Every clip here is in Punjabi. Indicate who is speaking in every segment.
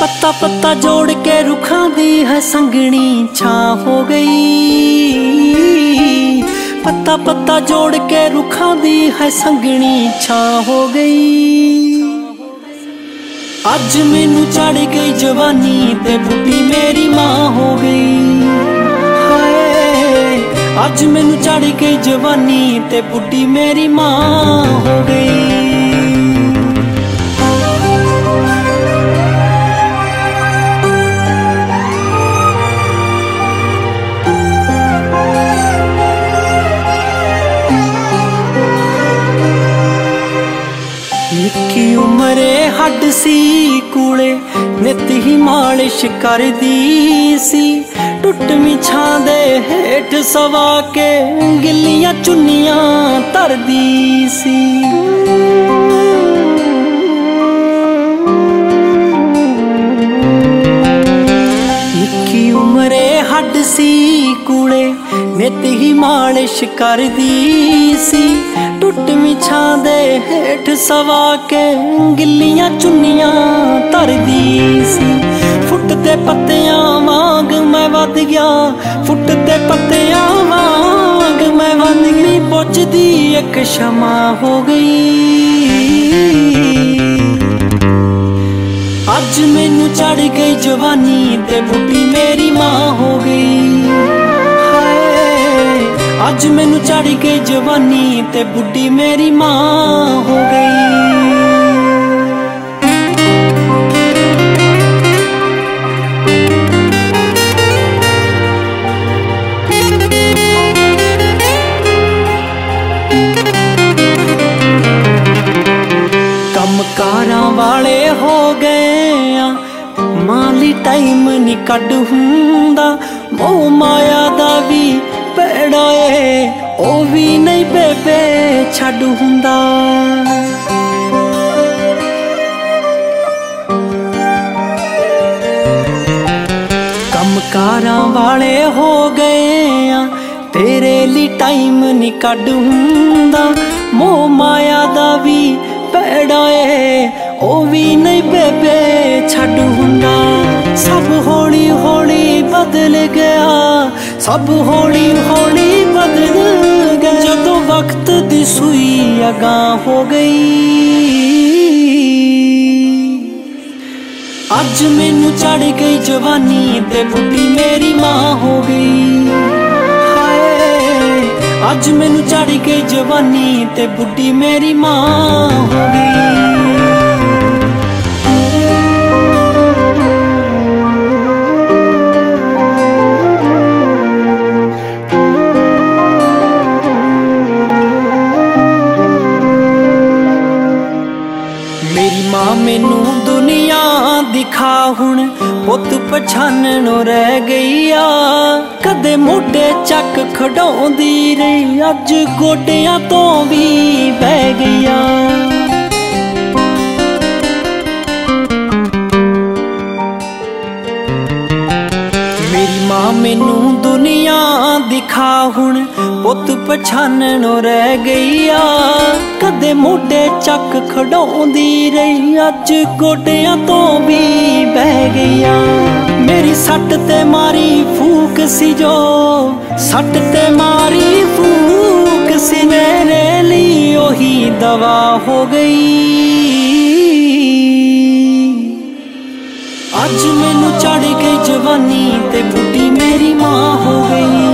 Speaker 1: ਪੱਤਾ ਪੱਤਾ ਜੋੜ ਕੇ ਰੁੱਖਾਂ ਦੀ ਹੈ ਸੰਗਣੀ ਛਾਂ ਹੋ ਗਈ। ਪੱਤਾ ਪੱਤਾ ਜੋੜ ਕੇ ਰੁੱਖਾਂ ਦੀ ਹੈ ਸੰਗਣੀ ਛਾਂ ਹੋ ਗਈ। ਅੱਜ ਮੈਨੂੰ ਚੜ ਗਈ ਜਵਾਨੀ ਤੇ ਬੁੱਢੀ ਮੇਰੀ ਮਾਂ ਹੋ ਗਈ। ਹਾਏ, ਅੱਜ ਮੈਨੂੰ ਚੜ ਗਈ ਜਵਾਨੀ ਤੇ ਬੁੱਢੀ ਮੇਰੀ ਮਾਂ ਹੋ ਗਈ। ਨਿੱਕੀ ਉਮਰੇ ਹੱਡ ਸੀ ਕੂਲੇ, ਨਿਤ ਹੀ ਮਾਲਿਸ਼ ਕਰਦੀ ਸੀ। ਟੁੱਟਵੀਂ ਛਾਂ ਦੇ ਹੇਠ ਸਵਾ ਕੇ ਗਿੱਲੀਆਂ ਚੁੰਨੀਆਂ ਧਰਦੀ ਸੀ। ਨਿੱਕੀ ਉਮਰੇ ਹੱਡ ਸੀ ਕੂਲੇ, ਨਿਤ ਹੀ ਮਾਲਿਸ਼ ਕਰਦੀ ਸੀ। ਟੁੱਟਵੀਂ ਛਾਂ ਦੇ ਹੇਠ ਸਵਾ ਕੇ ਗਿੱਲੀਆਂ ਚੁੰਨੀਆਂ ਧਰਦੀ ਸੀ। ਫੁੱਟ ਤੇ ਪੱਤਿਆਂ ਵਾਂਗ ਮੈਂ ਵੱਧ ਗਿਆ। ਫੁੱਟ ਪੱਤਿਆਂ ਵਾਂਗ ਮੈਂ ਵੱਧ ਗਈ। ਪੁੱਛਦੀ ਇੱਕ ਸ਼ਮਾ ਹੋ ਗਈ। ਅੱਜ ਮੈਨੂੰ ਚੜ ਗਈ ਜਵਾਨੀ ਤੇ ਬੁੱਢੀ ਮੇਰੀ ਮਾਂ ਹੋ ਗਈ। ਅੱਜ ਮੈਨੂੰ ਚੜ ਗਈ ਜਵਾਨੀ ਤੇ ਬੁੱਢੀ ਮੇਰੀ ਮਾਂ ਹੋ ਗਈ। ਕੰਮਕਾਰਾਂ ਵਾਲੇ ਹੋ ਗਏ ਆ, ਮਾਲੀ ਟਾਈਮ ਨਹੀਂ ਕੱਢ ਹੁੰਦਾ, ਮੋਹ ਮਾਇਆ ਕੰਮਕਾਰਾਂ ਵਾਲੇ ਹੋ ਗਏ ਆ, ਤੇਰੇ ਲਈ ਟਾਈਮ ਨਹੀਂ ਕੱਢ ਹੁੰਦਾ ਮੋਹ ਮਾਇਆ ਦਾ ਵੀ ਪੈੜਾ ਏ, ਉਹ ਵੀ ਨਹੀਂ ਬੇਬੇ ਛੱਡ ਹੁੰਦਾ। ਸਭ ਹੌਲੀ ਹੌਲੀ ਬਦਲ ਗਿਆ, ਸਭ ਹੌਲੀ ਹੌਲੀ ਬਦਲ ਗਿਆ। ਜਦੋਂ ਵਕਤ ਦੀ ਸੂਈ ਅਗਾਂ ਹੋ ਗਈ ਅੱਜ ਮੈਨੂੰ ਚੜ ਗਈ ਜਵਾਨੀ ਤੇ ਬੁੱਢੀ ਮੇਰੀ ਮਾਂ ਹੋ ਗਈ। ਹਾਏ, ਅੱਜ ਮੈਨੂੰ ਚੜ ਗਈ ਜਵਾਨੀ ਤੇ ਬੁੱਢੀ ਮੇਰੀ ਮਾਂ ਹੋ ਗਈ। ਮੇਰੀ ਮਾਂ ਮੈਨੂੰ ਦੁਨੀਆ ਦਿਖਾ ਹੁਣ, ਪੁੱਤ ਪਛਾਣਨੋਂ ਰਹਿ ਗਈ ਆ। ਕਦੇ ਮੋਢੇ ਚੱਕ ਖਡਾਉਂਦੀ ਰਹੀ, ਅੱਜ ਗੋਡਿਆਂ ਤੋਂ ਵੀ ਬਹਿ ਗਈ ਆ। ਮੇਰੀ ਮਾਂ ਮੈਨੂੰ ਦੁਨੀਆ ਦਿਖਾ ਹੁਣ ਪੁੱਤ ਪਛਾਣਨੋਂ ਰਹਿ ਗਈ ਆ ਕਦੇ ਮੋਢੇ ਚੱਕ ਖਡਾਉਂਦੀ ਰਹੀ, ਅੱਜ ਗੋਡਿਆਂ ਤੋਂ ਵੀ ਬਹਿ ਗਈ ਆ ਮੇਰੀ ਸੱਟ ਤੇ ਮਾਰੀ ਫੂਕ ਸੀ ਜੋ, ਸੱਟ ਤੇ ਮਾਰੀ ਫੂਕ ਸੀ ਮੇਰੇ ਲਈ, ਉਹੀ ਦਵਾ ਹੋ ਗਈ। ਅੱਜ ਮੈਨੂੰ ਚੜ ਗਈ ਜਵਾਨੀ ਤੇ ਬੁੱਢੀ ਮੇਰੀ ਮਾਂ ਹੋ ਗਈ।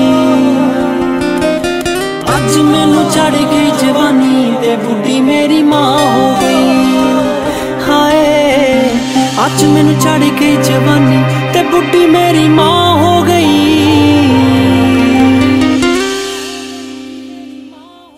Speaker 1: ਅੱਜ ਮੈਨੂੰ ਚੜ ਗਈ ਜਵਾਨੀ ਤੇ ਬੁੱਢੀ ਮੇਰੀ ਮਾਂ ਹੋ ਗਈ। ਹਾਏ, ਅੱਜ ਮੈਨੂੰ ਚੜ ਗਈ ਜਵਾਨੀ ਤੇ ਬੁੱਢੀ ਮੇਰੀ ਮਾਂ